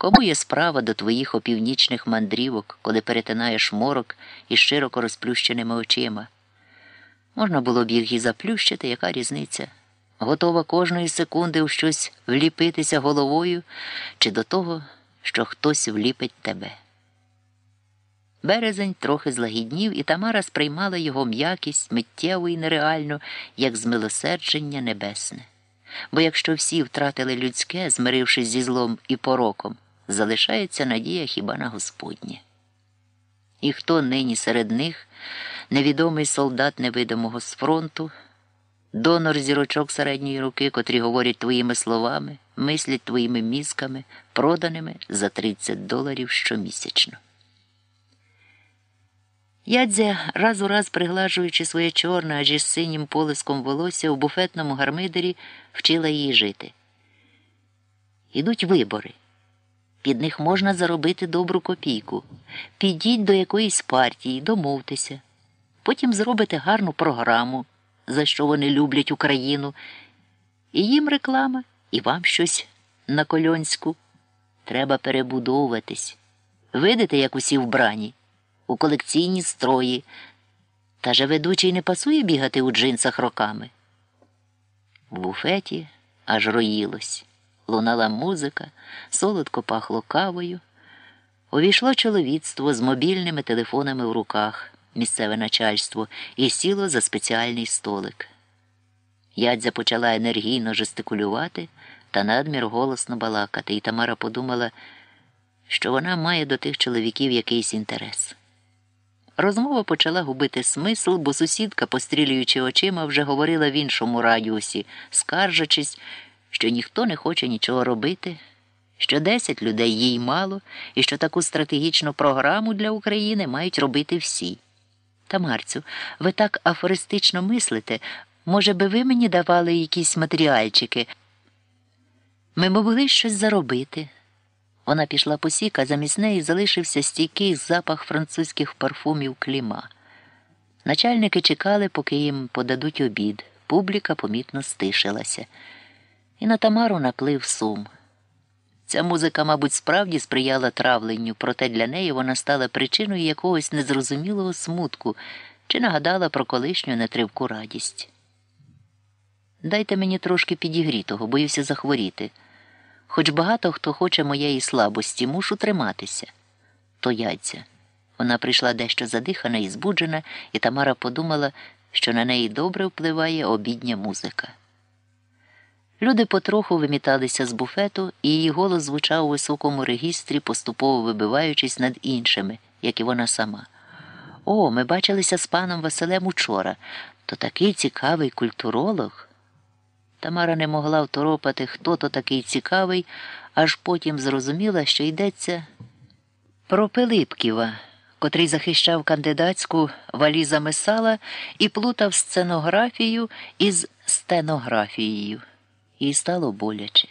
Кому є справа до твоїх опівнічних мандрівок, коли перетинаєш морок із широко розплющеними очима? Можна було б їх і заплющити, яка різниця? Готова кожної секунди у щось вліпитися головою чи до того, що хтось вліпить тебе. Березень трохи злагіднів, і Тамара сприймала його м'якість миттєву і нереальну, як змилосердження небесне. Бо якщо всі втратили людське, змирившись зі злом і пороком, залишається надія хіба на Господнє. І хто нині серед них, невідомий солдат невидимого з фронту, донор зірочок середньої руки, котрі говорять твоїми словами, мислять твоїми мізками, проданими за 30 доларів щомісячно. Ядзя, раз у раз приглажуючи своє чорне, аж із синім полиском волосся у буфетному гармидері, вчила її жити. Ідуть вибори. Під них можна заробити добру копійку. Підіть до якоїсь партії, домовтеся. Потім зробите гарну програму, за що вони люблять Україну. І їм реклама, і вам щось на кольонську. Треба перебудовуватись. Видите, як усі вбрані, у колекційні строї. Та же ведучий не пасує бігати у джинсах роками. В буфеті аж роїлось. Лунала музика, солодко пахло кавою. Увійшло чоловіцтво з мобільними телефонами в руках, місцеве начальство, і сіло за спеціальний столик. Ядзя почала енергійно жестикулювати та надмір голосно балакати, і Тамара подумала, що вона має до тих чоловіків якийсь інтерес. Розмова почала губити смисл, бо сусідка, пострілюючи очима, вже говорила в іншому радіусі, скаржачись, що ніхто не хоче нічого робити, що 10 людей їй мало, і що таку стратегічну програму для України мають робити всі. Тамарцю, ви так афористично мислите, може би ви мені давали якісь матеріальчики? Ми могли щось заробити. Вона пішла по сік, замість неї залишився стійкий запах французьких парфумів кліма. Начальники чекали, поки їм подадуть обід. Публіка помітно стишилася. І на Тамару наплив сум. Ця музика, мабуть, справді сприяла травленню, проте для неї вона стала причиною якогось незрозумілого смутку чи нагадала про колишню нетривку радість. Дайте мені трошки підігрітого, боюся захворіти. Хоч багато хто хоче моєї слабості, мушу триматися. То яйця. Вона прийшла дещо задихана і збуджена, і Тамара подумала, що на неї добре впливає обідня музика. Люди потроху виміталися з буфету, і її голос звучав у високому регістрі, поступово вибиваючись над іншими, як і вона сама. О, ми бачилися з паном Василем учора. То такий цікавий культуролог. Тамара не могла второпати, хто то такий цікавий, аж потім зрозуміла, що йдеться про Пилипківа, котрий захищав кандидатську валізами сала і плутав сценографію із стенографією. Їй стало боляче.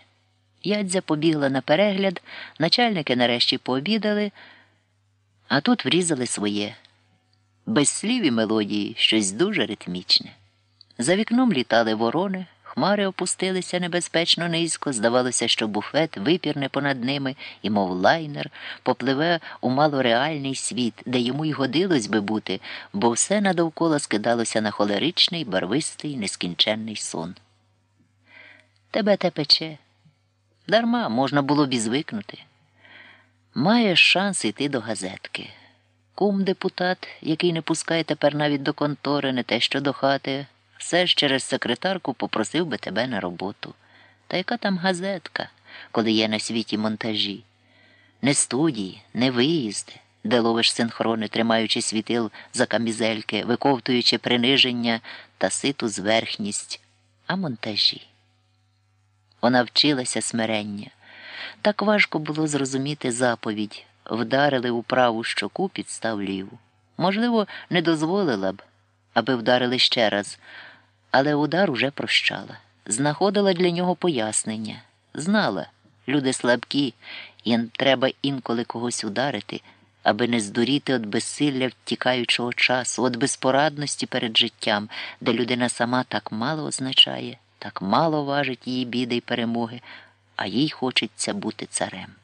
Ядзя побігла на перегляд, начальники нарешті пообідали, а тут врізали своє. Без слів і мелодії щось дуже ритмічне. За вікном літали ворони. Хмари опустилися небезпечно низько, здавалося, що буфет випірне понад ними, і, мов лайнер, попливе у малореальний світ, де йому й годилось би бути, бо все надовкола скидалося на холеричний, барвистий, нескінченний сон. Тебе те пече. Дарма можна було б і звикнути. Маєш шанс йти до газетки. Кум депутат, який не пускає тепер навіть до контори, не те що до хати все ж через секретарку попросив би тебе на роботу. Та яка там газетка, коли є на світі монтажі? Не студії, не виїзди, де ловиш синхрони, тримаючи світил за камізельки, виковтуючи приниження та ситу зверхність, а монтажі. Вона вчилася смирення. Так важко було зрозуміти заповідь вдарили у праву щоку, підстав ліву. Можливо, не дозволила б, аби вдарили ще раз але удар уже прощала. Знаходила для нього пояснення. Знала, люди слабкі, їм треба інколи когось ударити, аби не здуріти від безсилля втікаючого часу, від безпорадності перед життям, де людина сама так мало означає, так мало важить її біди й перемоги, а їй хочеться бути царем.